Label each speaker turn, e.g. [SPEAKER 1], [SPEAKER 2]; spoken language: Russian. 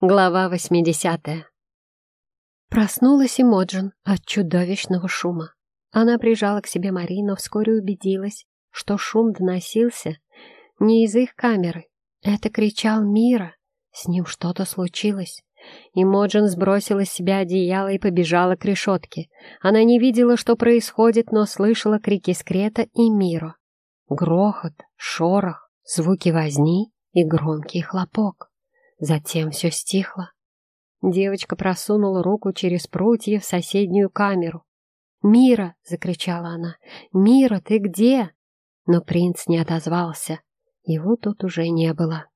[SPEAKER 1] Глава 80. Проснулась Имоджин от чудовищного шума. Она прижала к себе Мари, но вскоре убедилась, что шум доносился не из их камеры. Это кричал Мира. С ним что-то случилось. Имоджин сбросила с себя одеяло и побежала к решетке. Она не видела, что происходит, но слышала крики Скрета и Миро. Грохот, шорох, звуки возни и громкий хлопок. Затем все стихло. Девочка просунула руку через прутья в соседнюю камеру. «Мира!» — закричала она. «Мира, ты где?» Но принц не отозвался. Его тут уже не было.